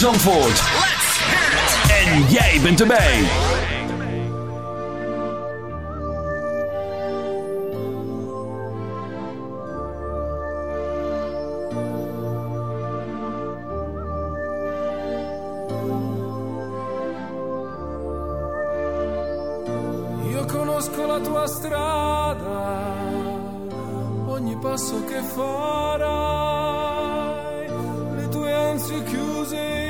Zandvoort. En jij bent erbij. Io conosco la tua strada, ogni passo che farai, le tue ansie chiuse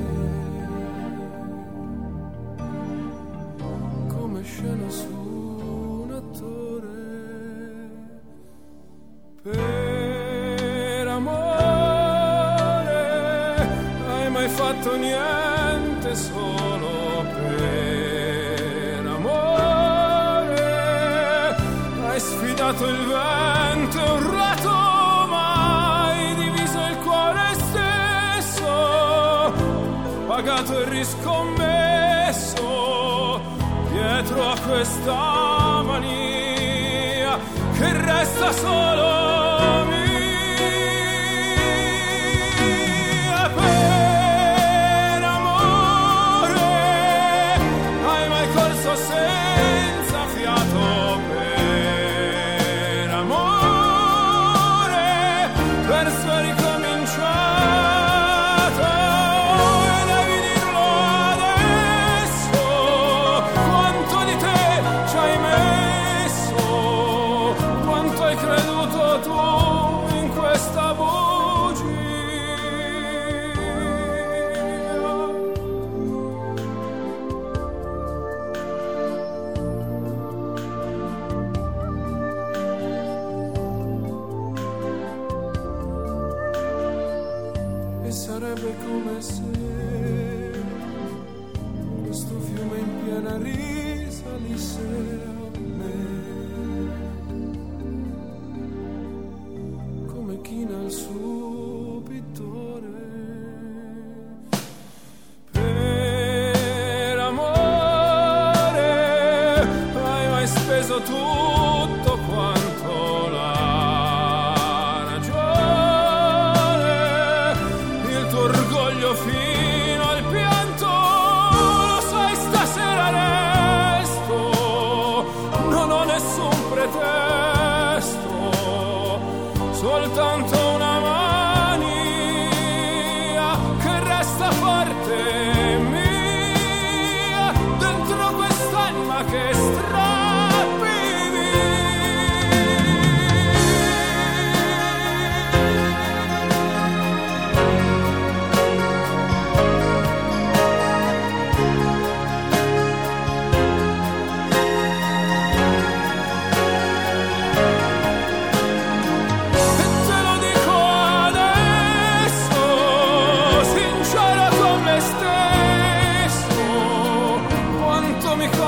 try to é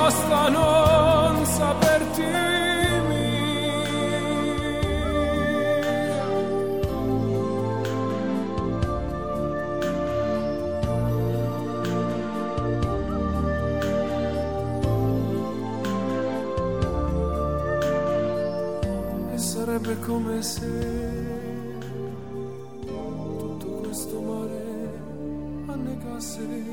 costa non saperti. E sarebbe come se tutto questo mare annegasse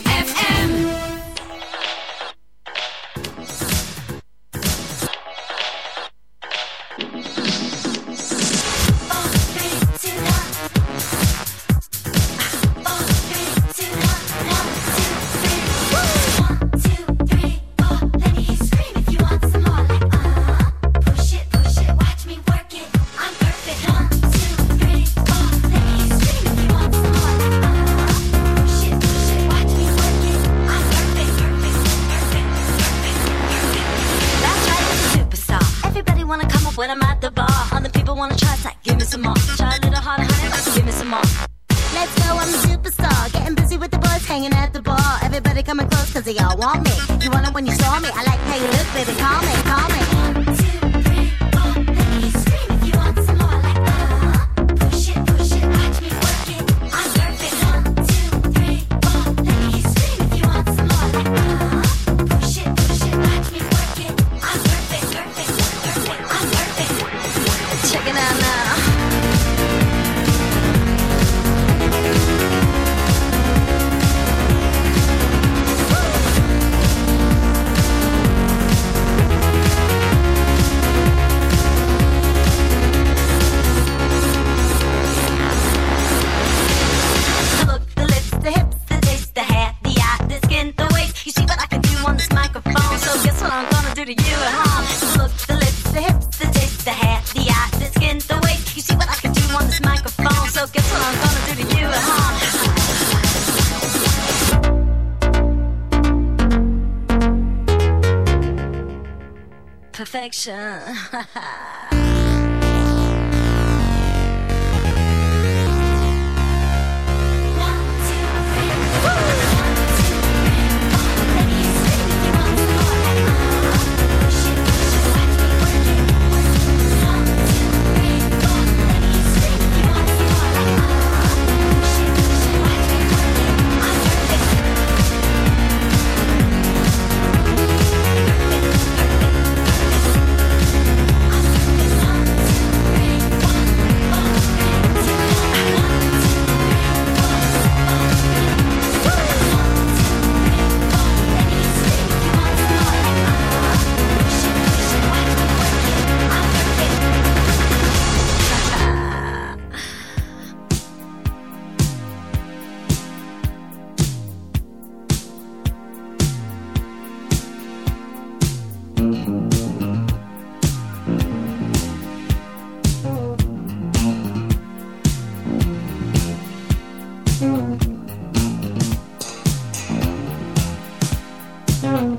神，哈哈。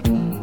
mm-hmm.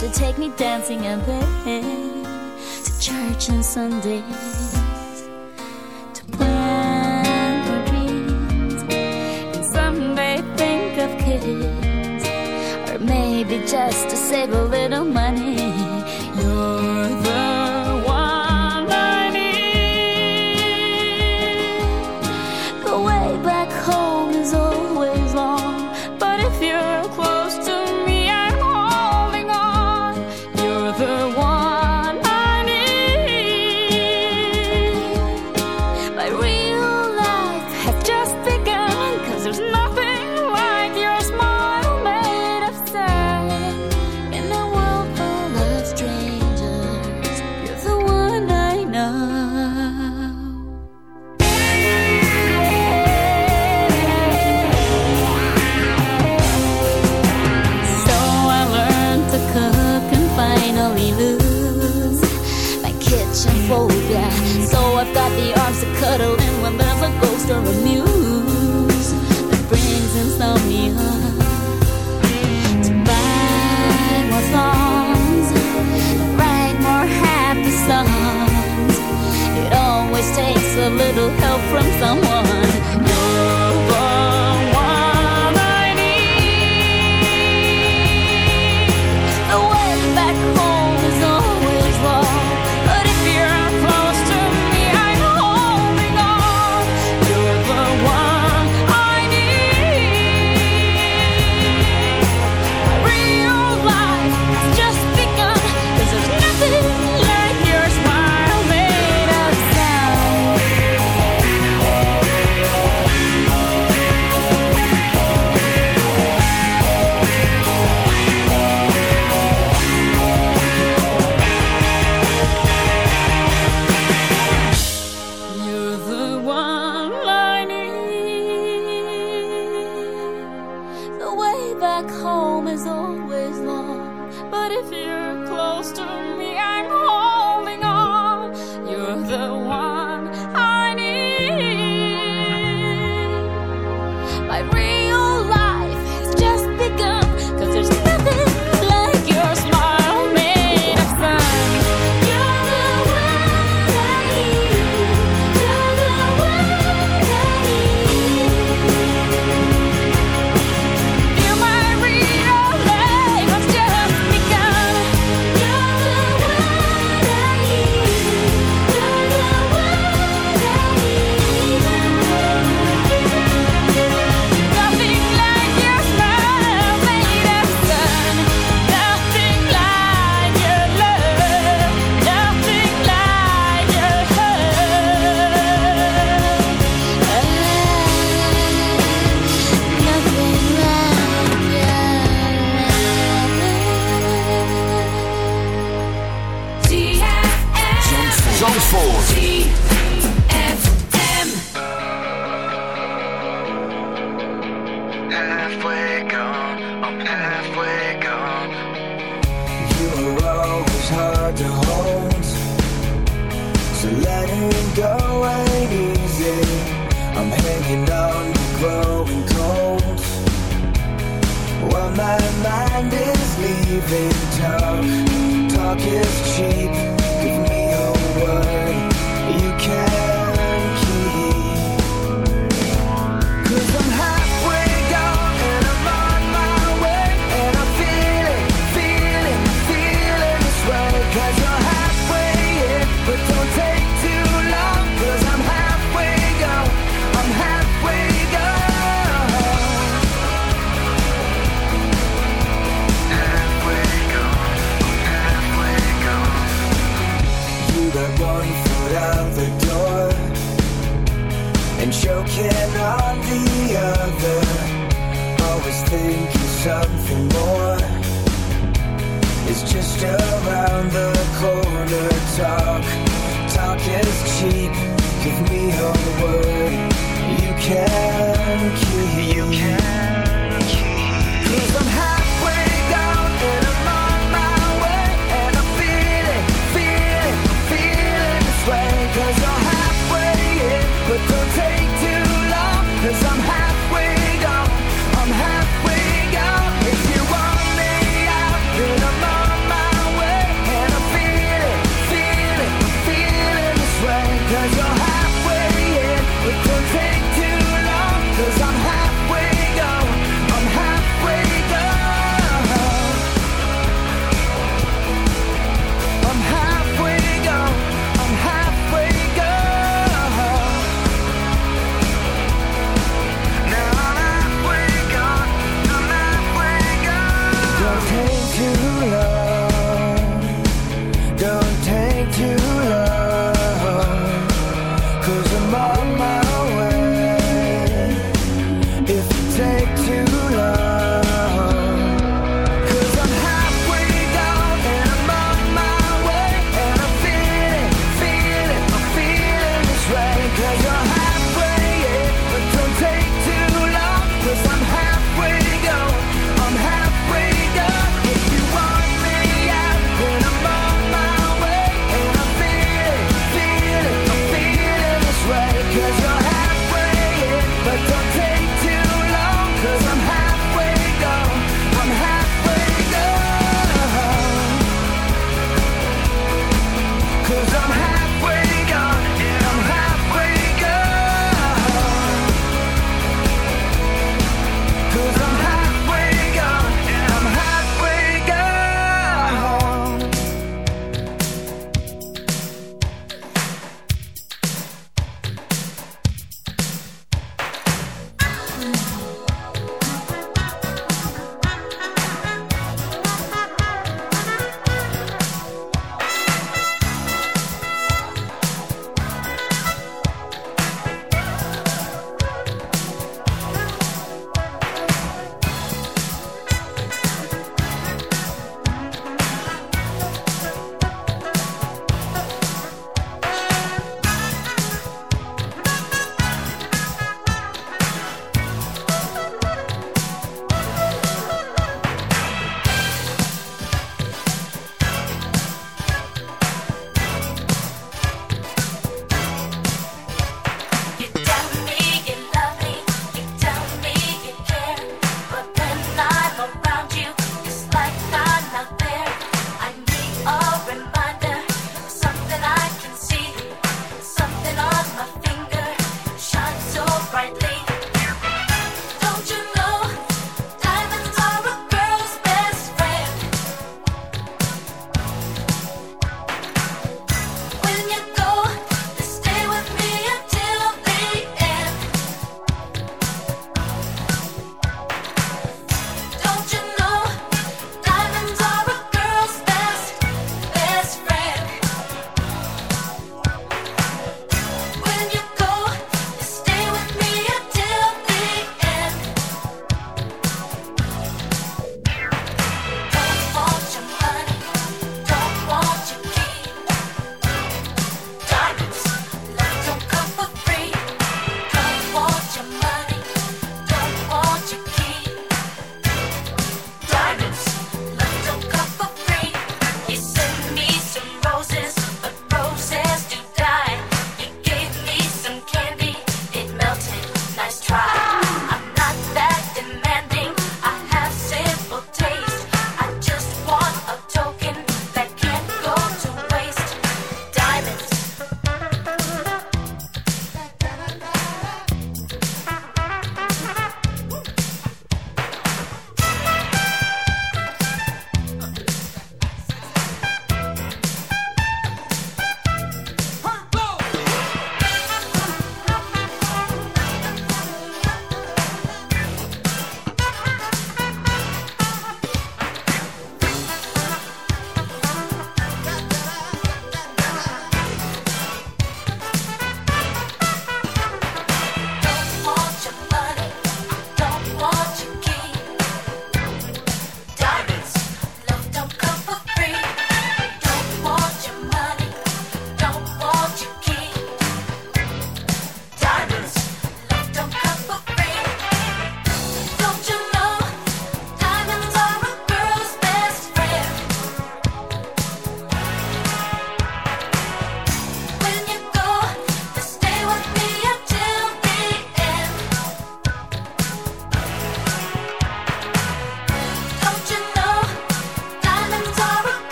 to take me dancing and playing to church on Sundays. To plan for dreams and someday think of kids, or maybe just to save a little money. If you're close to me, I'm holding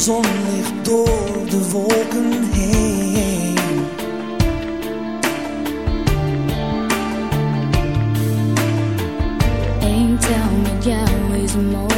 zonlicht door de wolken heen. Ain't tell me jou is mooi.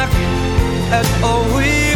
at all we've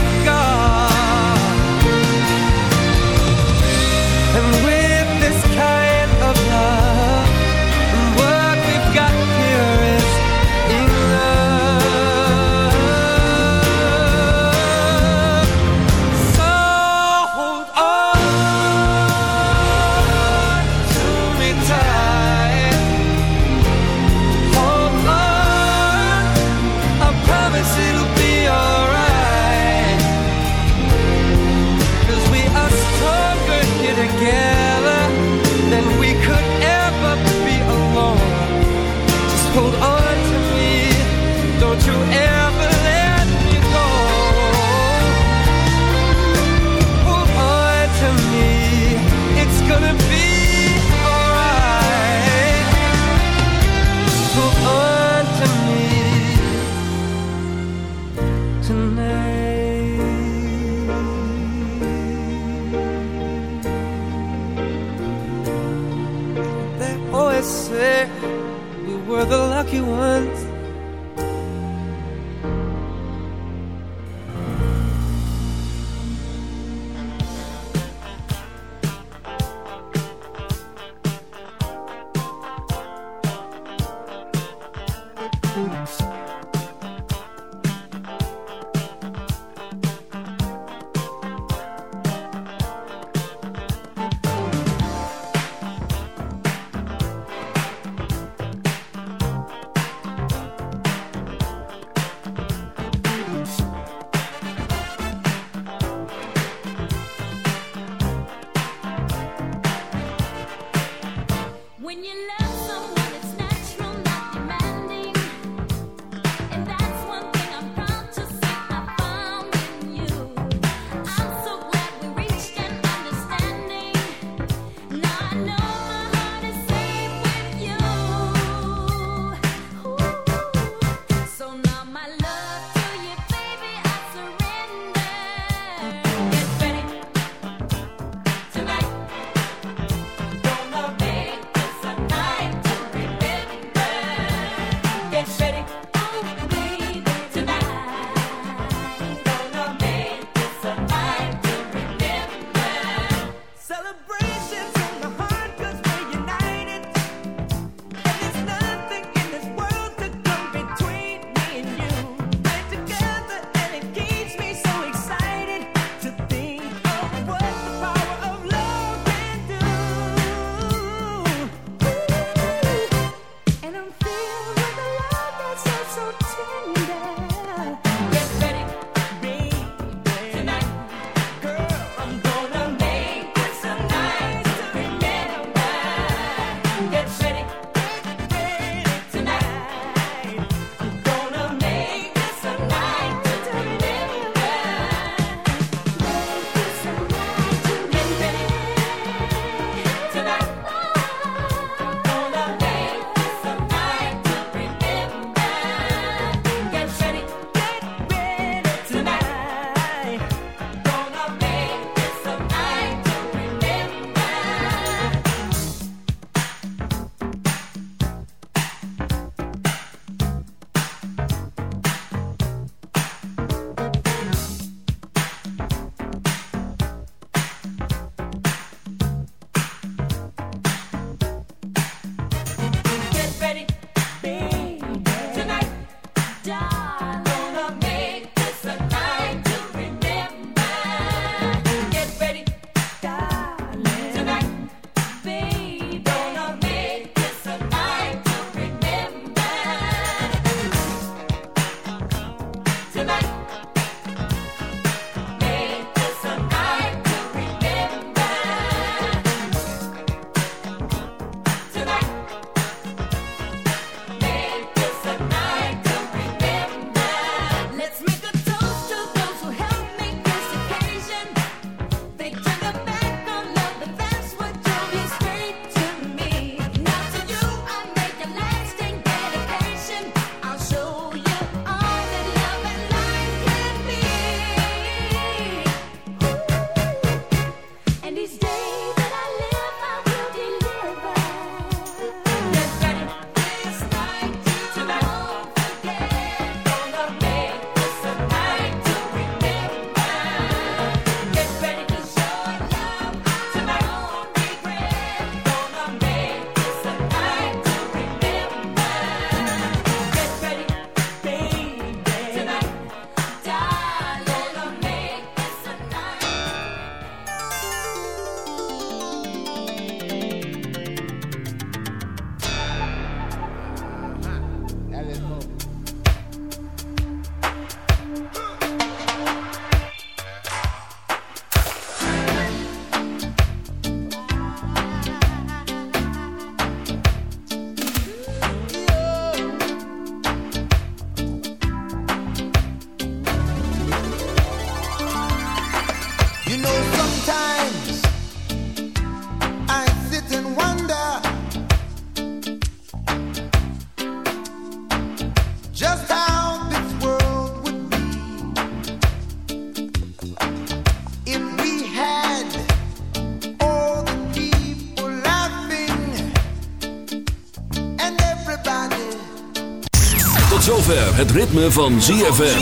het ritme van ZFM.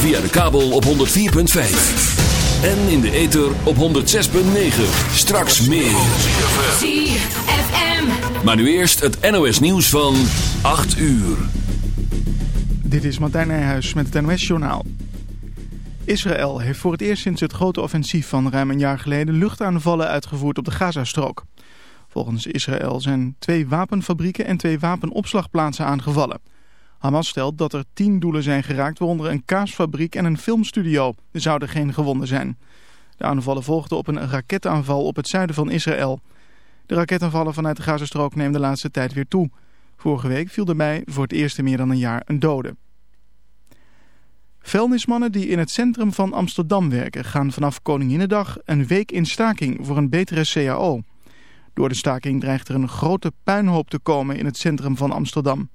Via de kabel op 104.5. En in de ether op 106.9. Straks meer. ZFM. Maar nu eerst het NOS nieuws van 8 uur. Dit is Martijn Nijhuis met het NOS-journaal. Israël heeft voor het eerst sinds het grote offensief van ruim een jaar geleden luchtaanvallen uitgevoerd op de Gazastrook. Volgens Israël zijn twee wapenfabrieken en twee wapenopslagplaatsen aangevallen. Hamas stelt dat er tien doelen zijn geraakt, waaronder een kaasfabriek en een filmstudio. Er zouden geen gewonden zijn. De aanvallen volgden op een raketaanval op het zuiden van Israël. De raketaanvallen vanuit de Gazastrook nemen de laatste tijd weer toe. Vorige week viel erbij voor het eerst meer dan een jaar een dode. Vuilnismannen die in het centrum van Amsterdam werken gaan vanaf Koninginnedag een week in staking voor een betere CAO. Door de staking dreigt er een grote puinhoop te komen in het centrum van Amsterdam.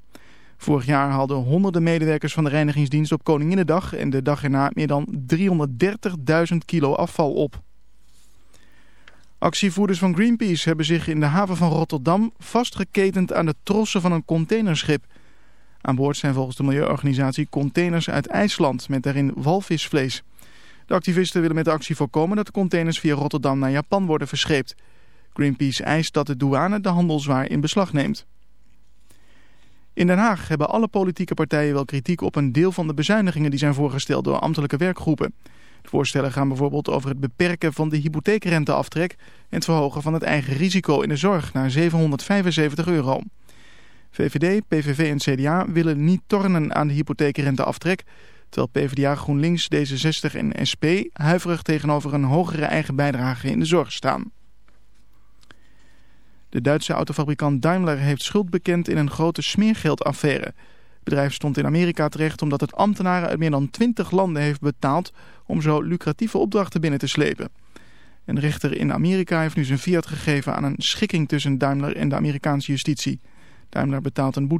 Vorig jaar haalden honderden medewerkers van de reinigingsdienst op Koninginnedag en de dag erna meer dan 330.000 kilo afval op. Actievoerders van Greenpeace hebben zich in de haven van Rotterdam vastgeketend aan de trossen van een containerschip. Aan boord zijn volgens de milieuorganisatie containers uit IJsland met daarin walvisvlees. De activisten willen met de actie voorkomen dat de containers via Rotterdam naar Japan worden verscheept. Greenpeace eist dat de douane de handelswaar in beslag neemt. In Den Haag hebben alle politieke partijen wel kritiek op een deel van de bezuinigingen die zijn voorgesteld door ambtelijke werkgroepen. De voorstellen gaan bijvoorbeeld over het beperken van de hypotheekrenteaftrek en het verhogen van het eigen risico in de zorg naar 775 euro. VVD, PVV en CDA willen niet tornen aan de hypotheekrenteaftrek, terwijl PvdA, GroenLinks, D66 en SP huiverig tegenover een hogere eigen bijdrage in de zorg staan. De Duitse autofabrikant Daimler heeft schuld bekend in een grote smeergeldaffaire. Het bedrijf stond in Amerika terecht omdat het ambtenaren uit meer dan 20 landen heeft betaald om zo lucratieve opdrachten binnen te slepen. Een rechter in Amerika heeft nu zijn fiat gegeven aan een schikking tussen Daimler en de Amerikaanse justitie. Daimler betaalt een boete.